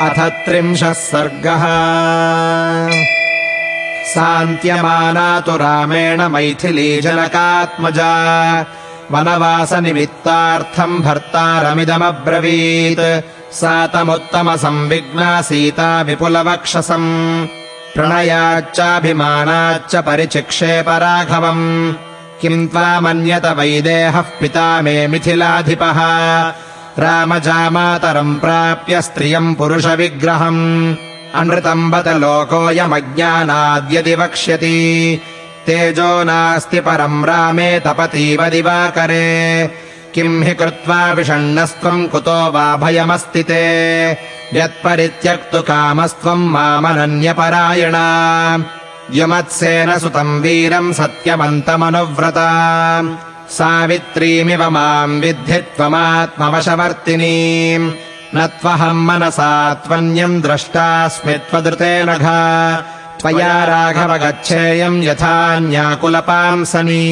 अथ त्रिंशः सर्गः। सान्त्यमाना तु रामेण मैथिली जनकात्मजा वनवासनिमित्तार्थम् भर्तारमिदमब्रवीत्। सा तमुत्तमसंविघ्ना सीता विपुलवक्षसम् प्रणयाच्चाभिमानाच्च परिचिक्षेप राघवम् किम् त्वामन्यत वैदेहः पिता मे मिथिलाधिपः रामजामातरम् प्राप्य स्त्रियम् पुरुषविग्रहम्। अनृतम् बत लोकोऽयमज्ञानाद्यदि वक्ष्यति तेजो नास्ति परम् रामे तपतीव दिवाकरे। किम् हि कृत्वा विषण्णस्त्वम् कुतो वा भयमस्ति ते। यत्परित्यक्तु कामस्त्वम् मामनन्यपरायणा। युमत्सेन सुतम् वीरम् सत्यमन्तमनुव्रता सावित्रीमिव माम् विद्धि त्वमात्मवशवर्तिनी न त्वहम् मनसा त्वन्यम् द्रष्टास्मि त्वदृतेन घा। त्वया राघव गच्छेयम् यथान्याकुलपांसनी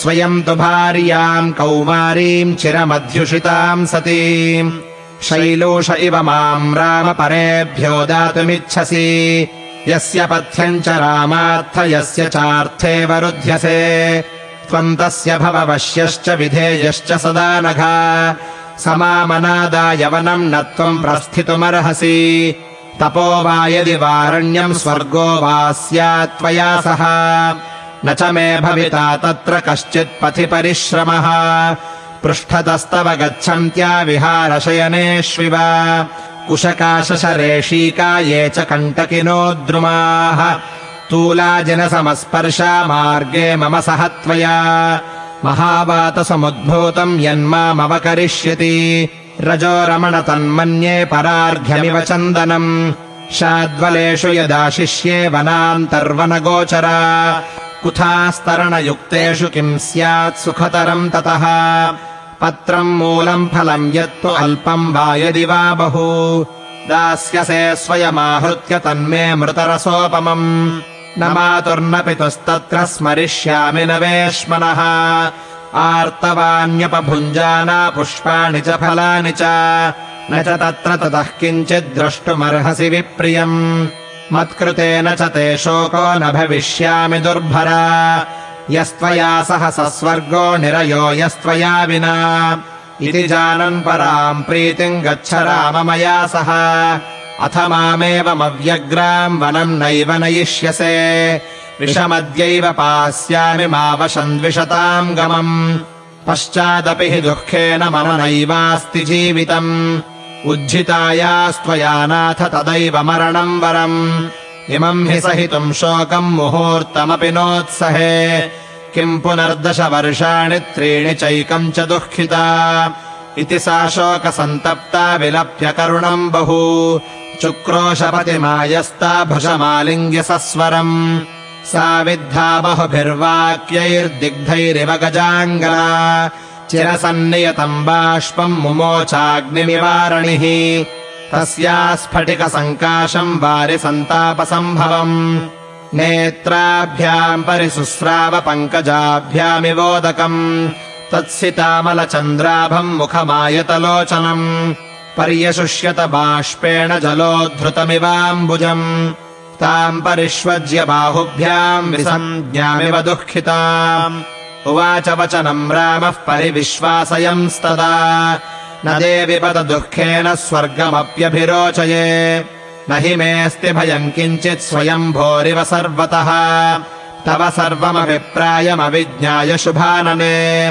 स्वयम् तु भार्याम् कौमारीम् चिरमध्युषिताम् सतीम् शैलोष इव माम् रामपरेभ्यो दातुमिच्छसि। यस्य पथ्यम् च रामार्थ यस्य चार्थे वरुध्यसे त्वम् तस्य भववश्यश्च विधेयश्च सदा नघा समामनादायवनम् न त्वम् प्रस्थितुमर्हसि। तपो वा यदि वारण्यम् स्वर्गो वा स्यात् त्वया सह। न च मे भविता तत्र कश्चित्पथि परिश्रमः पृष्ठतस्तव गच्छन्त्या विहारशयनेष्विव। कुशकाशशरेशीका ये च कण्टकिनो द्रुमाः तूलाजिनसमस्पर्शा मार्गे मम सह त्वया। महावातसमुद्भूतम् यन्मामवकरिष्यति। रजो रमण तन्मन्ये परार्घ्यमिव चन्दनम् शाद्वलेषु यदाशिष्ये वनान्तर्वनगोचरा। कुथास्तरणयुक्तेषु किम् स्यात् सुखतरम् ततः। पत्रम् मूलम् फलम् यत्तु अल्पम् वा यदि वा बहु। दास्यसे स्वयमाहृत्य तन्मे मृतरसोपमम् न मातुर्न पितुस्तत्र स्मरिष्यामि न वेश्मनः। आर्तवान्यपभुञ्जाना पुष्पाणि च फलानि च। न च तत्र ततः किञ्चित् द्रष्टुमर्हसि विप्रियम्। मत्कृतेन च ते शोको न भविष्यामि दुर्भरा। यस्त्वया सह सस्वर्गो निरयो यस्त्वया विना। इति जानन् पराम् प्रीतिम् गच्छ राम मया सह अथ मामेवमव्यग्राम् वनम् नैव नयिष्यसे। विषमद्यैव पास्यामि मावशन्द्विषताम् गमम्। पश्चादपि हि दुःखेन मम नैवास्ति जीवितम्। उज्झितायास्त्वया नाथ तदैव मरणम् वरम्। इमम् हि सहितुम् शोकम् मुहूर्तमपि नोत्सहे। किम् पुनर्दशवर्षाणि त्रीणि चैकम् च दुःखिता इति सा शोकसन्तप्ता विलप्य करुणम् बहु। चुक्रोशपतिमायस्ता भुजमालिङ्ग्य सस्वरम् सा विद्धा बहुभिर्वाक्यैर्दिग्धैरिव गजाङ्गना। चिरसन्नियतम् बाष्पम् मुमोचाग्निनिवारणिः। तस्या स्फटिकसङ्काशम् वारिसन्तापसम्भवम्। नेत्राभ्याम् परिसुस्राव पङ्कजाभ्यामिवोदकम् तत्सितामलचन्द्राभम् मुखमायतलोचनम् पर्यशुष्यत बाष्पेण जलोद्धृतमिवाम्बुजम् ताम् परिष्वज्य बाहुभ्याम् विसञ्ज्ञामिव दुःखिताम्। उवाच वचनम् रामः परिविश्वासयंस्तदा। न देवि पद दुःखेन स्वर्गमप्यभिरोचये। न हि मेऽस्ति भयम् किञ्चित् स्वयम् भोरिव सर्वतः। तव सर्वमभिप्रायमविज्ञाय शुभानने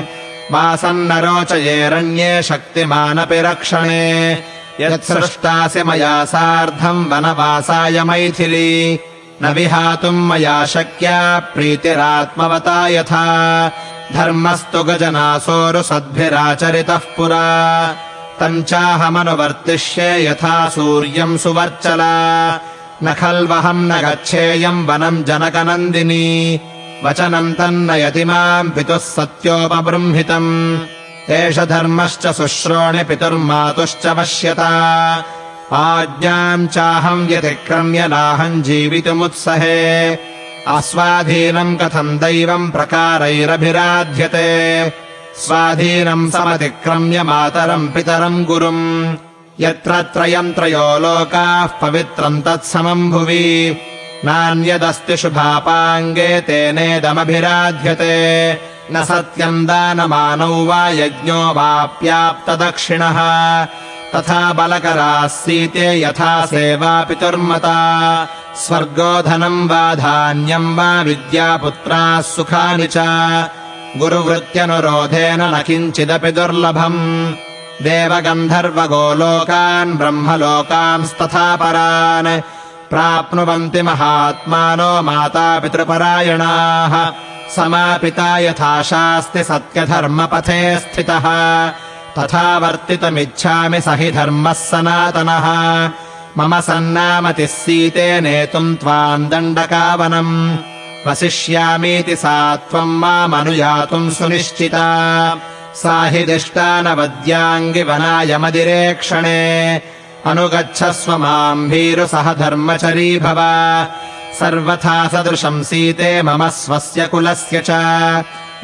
वासन्न रोचयेरण्ये शक्तिमानपि रक्षणे यत्सृष्टासि मया सार्धम् वनवासाय मैथिली। न विहातुम् मया शक्या प्रीतिरात्मवता यथा। धर्मस्तु गजनासोरुसद्भिराचरितः पुरा। तम् चाहमनुवर्तिष्ये यथा सूर्यम् सुवर्चला। न खल्वहम् न गच्छेयम् वनम् जनकनन्दिनी वचनम् तन्नयति माम् पितुः सत्योपबृंहितम्। एष धर्मश्च शुश्रोणि पितुर्मातुश्च पश्यता। आज्ञाम् चाहम् व्यतिक्रम्य नाहम् जीवितुमुत्सहे। अस्वाधीनम् कथम् दैवम् प्रकारैरभिराध्यते। स्वाधीनम् समतिक्रम्य मातरम् पितरम् गुरुम्। यत्र त्रयम् त्रयो लोकाः पवित्रम् तत्समम् भुवि नान्यदस्ति शुभापाङ्गे तेनेदमभिराध्यते। न सत्यम् दानमानौ वा यज्ञो वाप्याप्तदक्षिणः। तथा बलकराः सीते यथा सेवा पितुर्मता। स्वर्गोधनम् वा धान्यम् वा विद्यापुत्राः सुखानि च। गुरुवृत्त्यनुरोधेन न किञ्चिदपि दुर्लभम्। देवगन्धर्वगोलोकान् ब्रह्मलोकांस्तथा परान् प्राप्नुवन्ति महात्मानो मातापितृपरायणाः। समापिता यथा शास्ति सत्यधर्मपथे स्थितः। तथा वर्तितुमिच्छामि स हि धर्मः सनातनः। मम सन्नामतिः सीते नेतुम् त्वाम् दण्डकावनम्। वसिष्यामीति सा त्वम् मामनुयातुम् सुनिश्चिता। सा हि दिष्टानवद्याङ्गिवनायमदिरेक्षणे अनुगच्छस्व माम् भीरु सह धर्मचरी भव। सर्वथा सदृशम् सीते मम स्वस्य कुलस्य च।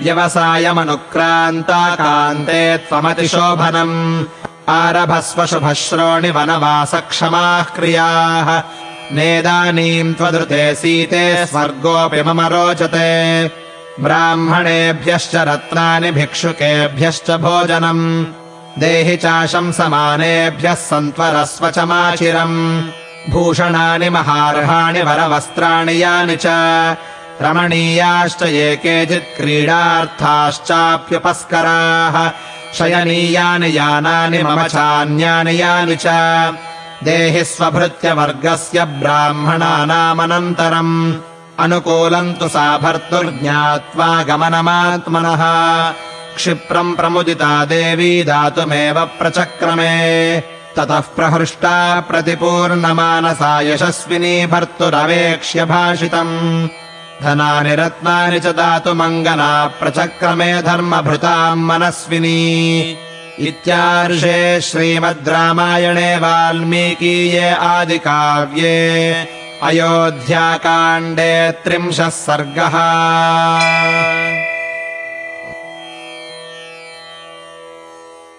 व्यवसायमनुक्रान्ता कान्ते त्वमतिशोभनम्। आरभस्व शुभश्रोणि वनवासक्षमाः क्रियाः। नेदानीम् त्वदृते सीते स्वर्गोऽपि मम रोचते। ब्राह्मणेभ्यश्च रत्नानि भिक्षुकेभ्यश्च भोजनम् देहि चाशंसमानेभ्यः माचिरम्। भूषणानि महार्हाणि वरवस्त्राणि यानि च रमणीयाश्च ये केचित् क्रीडार्थाश्चाप्युपस्कराः। शयनीयानि यानानि मम चान्यानि यानि च। देहि स्वभृत्यवर्गस्य ब्राह्मणानामनन्तरम्। अनुकूलम् तु सा भर्तुर्ज्ञात्वा गमनमात्मनः क्षिप्रम् प्रमुदिता देवी दातुमेव प्रचक्रमे। ततः प्रहृष्टा प्रतिपूर्णमानसा यशस्विनी भर्तुरवेक्ष्य भाषितम्। धनानि रत्नानि च दातुमङ्गना प्रचक्रमे धर्मभृताम् मनस्विनी। इत्यार्षे श्रीमद् रामायणे वाल्मीकीये आदिकाव्ये अयोध्याकाण्डे त्रिंशः सर्गः